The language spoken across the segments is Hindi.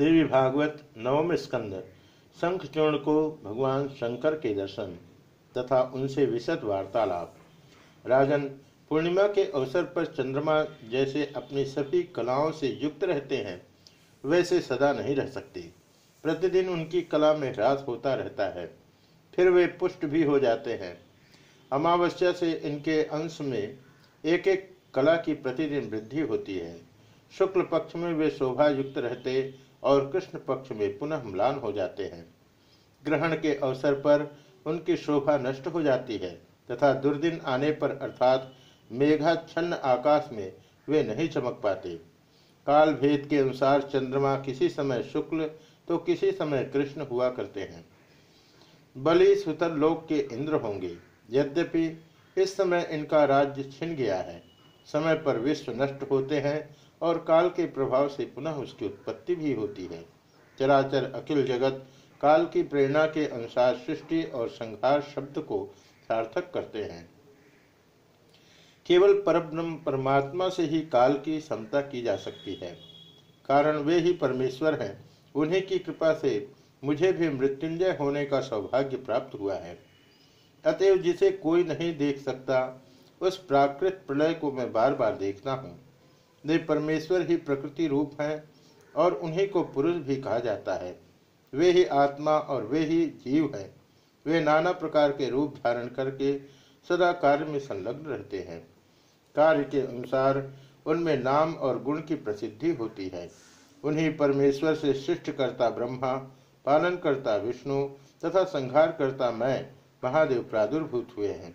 देवी भागवत, नवम स्कंद शंखचूर्ण को भगवान शंकर के दर्शन तथा उनसे विशद वार्तालाप। राजन, पूर्णिमा के अवसर पर चंद्रमा जैसे अपनी सभी कलाओं से युक्त रहते हैं, वैसे सदा नहीं रह सकते। प्रतिदिन उनकी कला में ह्रास होता रहता है, फिर वे पुष्ट भी हो जाते हैं। अमावस्या से इनके अंश में एक एक कला की प्रतिदिन वृद्धि होती है। शुक्ल पक्ष में वे शोभा युक्त रहते और कृष्ण पक्ष में पुनः म्लान हो जाते हैं। ग्रहण के अवसर पर उनकी शोभा नष्ट हो जाती है तथा दुर्दिन आने पर अर्थात मेघाच्छन्न आकाश में वे नहीं चमक पाते। काल भेद के अनुसार चंद्रमा किसी समय शुक्ल तो किसी समय कृष्ण हुआ करते हैं। बलि सुतर लोक के इंद्र होंगे। यद्यपि इस समय इनका राज्य छिन गया है। समय पर विश्व नष्ट होते हैं और काल के प्रभाव से पुनः उसकी उत्पत्ति भी होती है। चराचर अखिल जगत काल की प्रेरणा के अनुसार सृष्टि और संहार शब्द को सार्थक करते हैं। केवल परब्रह्म परमात्मा से ही काल की समता की जा सकती है। कारण वे ही परमेश्वर हैं, उन्हीं की कृपा से मुझे भी मृत्युंजय होने का सौभाग्य प्राप्त हुआ है। अतएव जिसे कोई नहीं देख सकता, उस प्राकृत प्रलय को मैं बार बार देखता हूँ। वे परमेश्वर ही प्रकृति रूप हैं और उन्हीं को पुरुष भी कहा जाता है। वे ही आत्मा और वे ही जीव हैं। वे नाना प्रकार के रूप धारण करके सदा कार्य में संलग्न रहते हैं। कार्य के अनुसार उनमें नाम और गुण की प्रसिद्धि होती है। उन्हीं परमेश्वर से सृष्ट करता ब्रह्मा पालन करता विष्णु तथा संहार करता मैं, महादेव प्रादुर्भूत हुए हैं।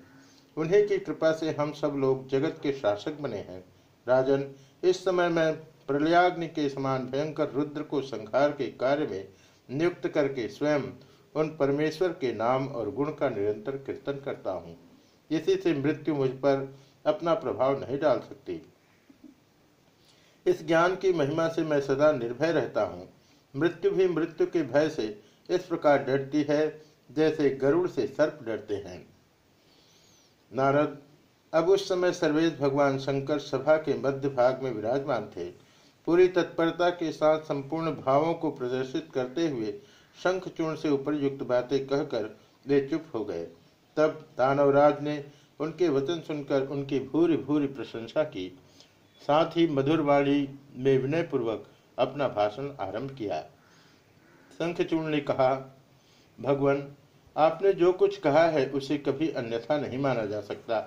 उन्हीं की कृपा से हम सब लोग जगत के शासक बने हैं। राजन, इस समय मैं प्रलयाग्नि के समान भयंकर रुद्र को संहार के कार्य में नियुक्त करके स्वयं उन परमेश्वर के नाम और गुण का निरंतर कीर्तन करता हूँ। इसी से मृत्यु मुझ पर अपना प्रभाव नहीं डाल सकती। इस ज्ञान की महिमा से मैं सदा निर्भय रहता हूँ। मृत्यु भी मृत्यु के भय से इस प्रकार डरती है, जैसे गरुड़ से सर्प डरते हैं। नारद अब उस समय सर्वेश भगवान शंकर सभा के मध्य भाग में विराजमान थे। पूरी तत्परता के साथ संपूर्ण भावों को प्रदर्शित करते हुए शंख चूर्ण से उपरयुक्त बातें कहकर वे चुप हो गए। तब दानवराज ने उनके वचन सुनकर उनकी भूरी भूरी प्रशंसा की। साथ ही मधुरवाणी में विनय पूर्वक अपना भाषण आरंभ किया। शंखचूर्ण ने कहा, भगवान, आपने जो कुछ कहा है उसे कभी अन्यथा नहीं माना जा सकता।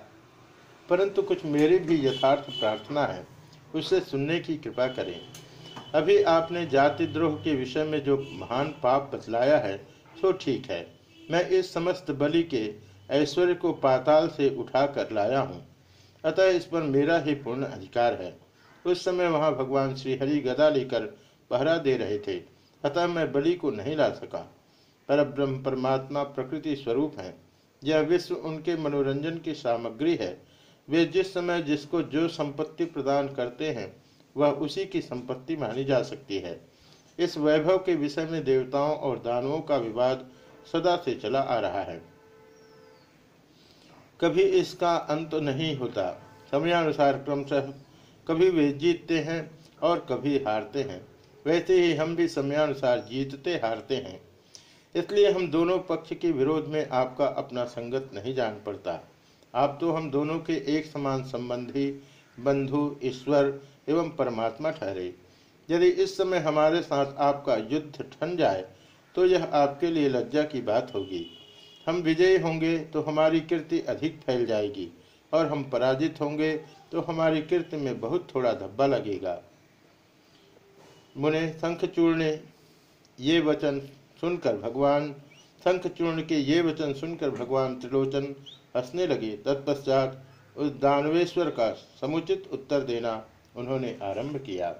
परंतु कुछ मेरी भी यथार्थ प्रार्थना है, उसे सुनने की कृपा करें। अभी आपने जाति द्रोह के विषय में जो महान पाप बतलाया है, सो ठीक है। मैं इस समस्त बलि के ऐश्वर्य को पाताल से उठा कर लाया हूँ। अतः इस पर मेरा ही पूर्ण अधिकार है। उस समय वहाँ भगवान श्रीहरि गदा लेकर पहरा दे रहे थे, अतः मैं बलि को नहीं ला सका। पर ब्रह्म परमात्मा प्रकृति स्वरूप है। यह विश्व उनके मनोरंजन की सामग्री है। वे जिस समय जिसको जो संपत्ति प्रदान करते हैं, वह उसी की संपत्ति मानी जा सकती है। इस वैभव के विषय में देवताओं और दानवों का विवाद सदा से चला आ रहा है। कभी इसका अंत नहीं होता। समयानुसार क्रमशः कभी वे जीतते हैं और कभी हारते हैं। वैसे ही हम भी समयानुसार जीतते हारते हैं। इसलिए हम दोनों पक्ष के विरोध में आपका अपना संगत नहीं जान पड़ता। आप तो हम दोनों के एक समान संबंधी बंधु, ईश्वर एवं परमात्मा ठहरे। यदि इस समय हमारे साथ आपका युद्ध ठन जाए तो यह आपके लिए लज्जा की बात होगी। हम विजयी होंगे तो हमारी कीर्ति अधिक फैल जाएगी। और हम पराजित होंगे तो हमारी कीर्ति में बहुत थोड़ा धब्बा लगेगा। मुने शंखचूर्ण ने ये वचन सुनकर भगवान शंखचूर्ण के ये वचन सुनकर भगवान त्रिलोचन हंसने लगे। तत्पश्चात उस दानवेश्वर का समुचित उत्तर देना उन्होंने आरंभ किया।